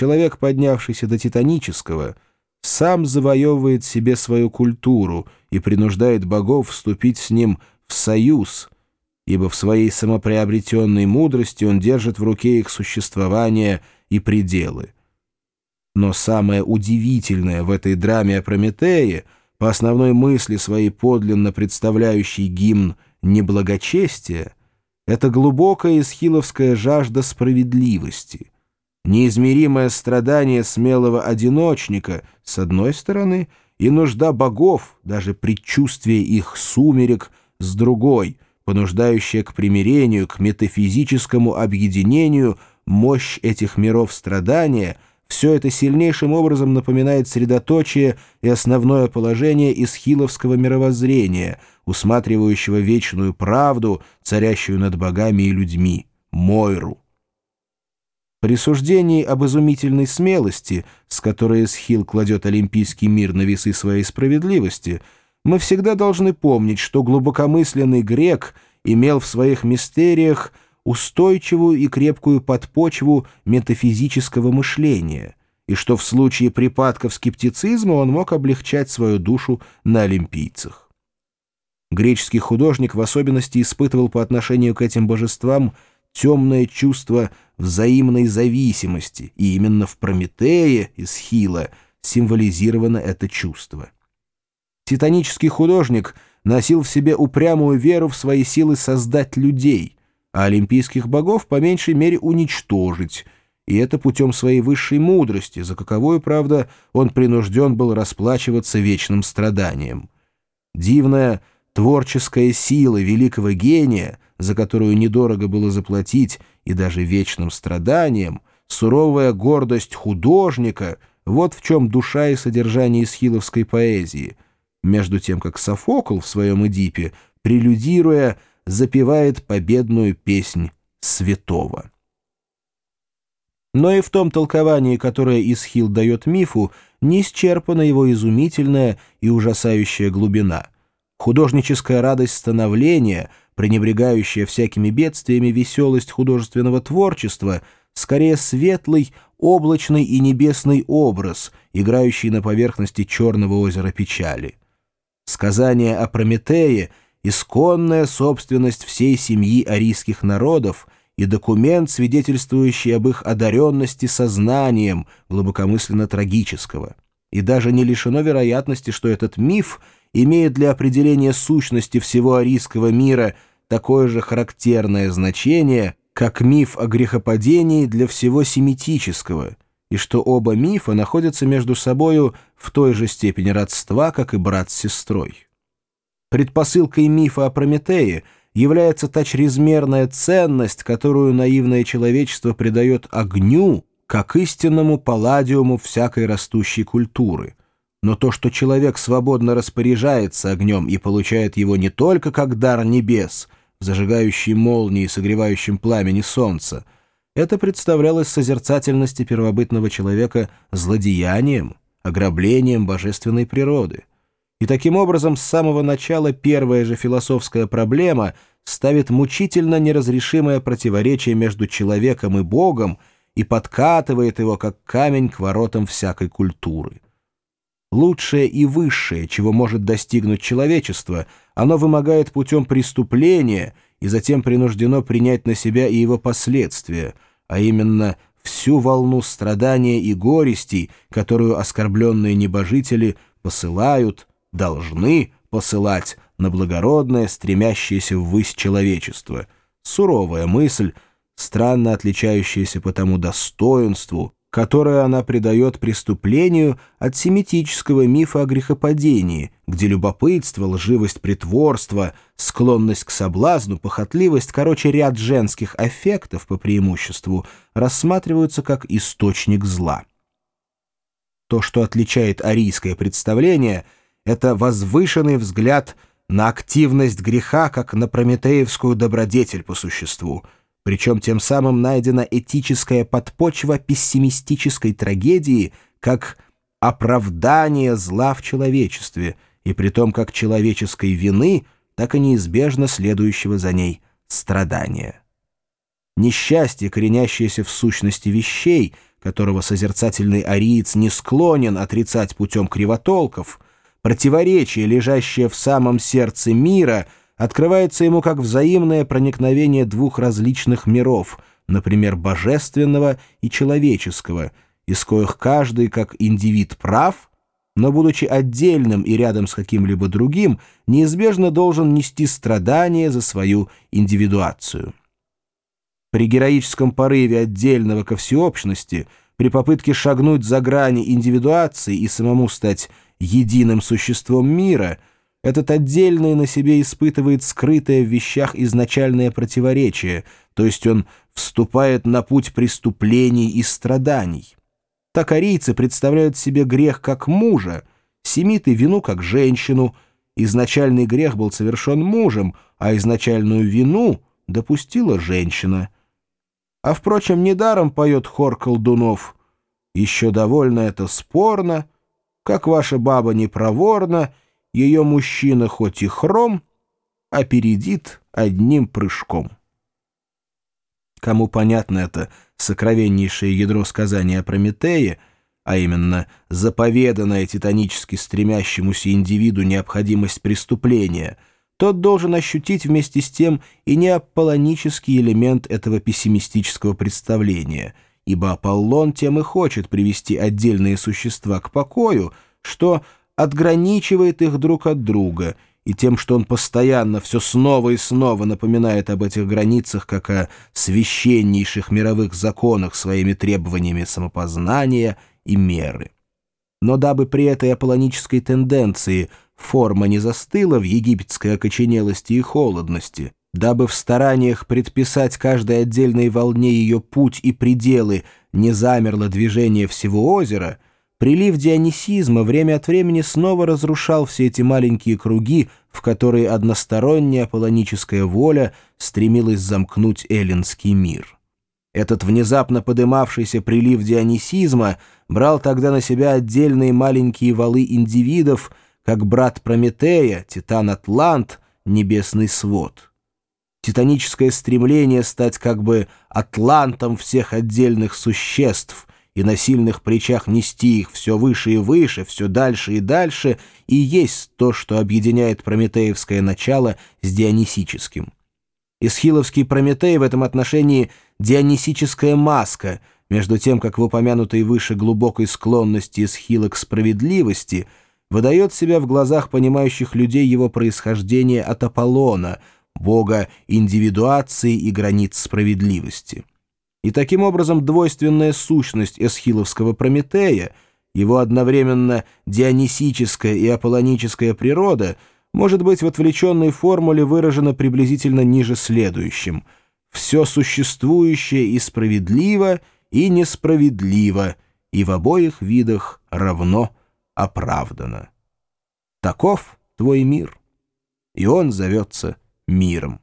человек, поднявшийся до титанического, сам завоевывает себе свою культуру и принуждает богов вступить с ним в союз, ибо в своей самоприобретенной мудрости он держит в руке их существование и пределы. Но самое удивительное в этой драме о Прометее, по основной мысли своей подлинно представляющей гимн неблагочестия, это глубокая исхиловская жажда справедливости, неизмеримое страдание смелого одиночника, с одной стороны, и нужда богов, даже предчувствие их сумерек, с другой, понуждающая к примирению, к метафизическому объединению мощь этих миров страдания — все это сильнейшим образом напоминает средоточие и основное положение исхиловского мировоззрения, усматривающего вечную правду, царящую над богами и людьми, Мойру. При суждении об изумительной смелости, с которой Эсхил кладет олимпийский мир на весы своей справедливости, мы всегда должны помнить, что глубокомысленный грек имел в своих мистериях устойчивую и крепкую подпочву метафизического мышления, и что в случае припадков скептицизма он мог облегчать свою душу на олимпийцах. Греческий художник в особенности испытывал по отношению к этим божествам темное чувство взаимной зависимости, и именно в Прометее из Хила символизировано это чувство. Титанический художник носил в себе упрямую веру в свои силы создать людей, а олимпийских богов по меньшей мере уничтожить, и это путем своей высшей мудрости, за каковую, правда, он принужден был расплачиваться вечным страданием. Дивная творческая сила великого гения, за которую недорого было заплатить и даже вечным страданием, суровая гордость художника — вот в чем душа и содержание исхиловской поэзии, между тем как Софокл в своем «Эдипе», прелюдируя — запевает победную песнь святого. Но и в том толковании, которое Исхил дает мифу, не исчерпана его изумительная и ужасающая глубина. Художническая радость становления, пренебрегающая всякими бедствиями веселость художественного творчества, скорее светлый, облачный и небесный образ, играющий на поверхности черного озера печали. Сказание о Прометее — исконная собственность всей семьи арийских народов и документ, свидетельствующий об их одаренности сознанием глубокомысленно трагического. И даже не лишено вероятности, что этот миф имеет для определения сущности всего арийского мира такое же характерное значение, как миф о грехопадении для всего семитического, и что оба мифа находятся между собою в той же степени родства, как и брат с сестрой. Предпосылкой мифа о Прометее является та чрезмерная ценность, которую наивное человечество придает огню, как истинному палладиуму всякой растущей культуры. Но то, что человек свободно распоряжается огнем и получает его не только как дар небес, зажигающий молнии и согревающим пламени солнца, это представлялось созерцательности первобытного человека злодеянием, ограблением божественной природы. И таким образом с самого начала первая же философская проблема ставит мучительно неразрешимое противоречие между человеком и Богом и подкатывает его как камень к воротам всякой культуры. Лучшее и высшее, чего может достигнуть человечество, оно вымогает путем преступления и затем принуждено принять на себя и его последствия, а именно всю волну страдания и горестей, которую оскорбленные небожители посылают, должны посылать на благородное, стремящееся ввысь человечество. Суровая мысль, странно отличающаяся по тому достоинству, которое она придает преступлению от семитического мифа о грехопадении, где любопытство, лживость притворства, склонность к соблазну, похотливость, короче, ряд женских аффектов по преимуществу рассматриваются как источник зла. То, что отличает арийское представление — это возвышенный взгляд на активность греха как на прометеевскую добродетель по существу, причем тем самым найдена этическая подпочва пессимистической трагедии как оправдание зла в человечестве, и при том как человеческой вины, так и неизбежно следующего за ней страдания. Несчастье, коренящееся в сущности вещей, которого созерцательный ариец не склонен отрицать путем кривотолков, противоречие, лежащее в самом сердце мира, открывается ему как взаимное проникновение двух различных миров, например, божественного и человеческого, из коих каждый как индивид прав, но, будучи отдельным и рядом с каким-либо другим, неизбежно должен нести страдания за свою индивидуацию. При героическом порыве отдельного ко всеобщности, при попытке шагнуть за грани индивидуации и самому стать единым существом мира, этот отдельный на себе испытывает скрытое в вещах изначальное противоречие, то есть он вступает на путь преступлений и страданий. Так арийцы представляют себе грех как мужа, семиты — вину как женщину. Изначальный грех был совершен мужем, а изначальную вину допустила женщина — а, впрочем, недаром поет хор колдунов. Еще довольно это спорно, как ваша баба не проворна, ее мужчина хоть и хром, опередит одним прыжком. Кому понятно это сокровеннейшее ядро сказания о Прометее, а именно заповеданное титанически стремящемуся индивиду необходимость преступления — тот должен ощутить вместе с тем и неаполлонический элемент этого пессимистического представления, ибо Аполлон тем и хочет привести отдельные существа к покою, что отграничивает их друг от друга, и тем, что он постоянно все снова и снова напоминает об этих границах, как о священнейших мировых законах своими требованиями самопознания и меры. Но дабы при этой аполлонической тенденции – форма не застыла в египетской окоченелости и холодности, дабы в стараниях предписать каждой отдельной волне ее путь и пределы не замерло движение всего озера, прилив дионисизма время от времени снова разрушал все эти маленькие круги, в которые односторонняя аполлоническая воля стремилась замкнуть эллинский мир. Этот внезапно подымавшийся прилив дионисизма брал тогда на себя отдельные маленькие валы индивидов, как брат Прометея, Титан Атлант, небесный свод. Титаническое стремление стать как бы атлантом всех отдельных существ и на сильных плечах нести их все выше и выше, все дальше и дальше, и есть то, что объединяет прометеевское начало с дионисическим. Исхиловский Прометей в этом отношении дионисическая маска, между тем, как в упомянутой выше глубокой склонности Исхила к справедливости — выдает себя в глазах понимающих людей его происхождение от Аполлона, бога индивидуации и границ справедливости. И таким образом двойственная сущность эсхиловского Прометея, его одновременно дионисическая и аполлоническая природа, может быть в отвлеченной формуле выражена приблизительно ниже следующим. «Все существующее и справедливо, и несправедливо, и в обоих видах равно оправдано. Таков твой мир, и он зовется миром.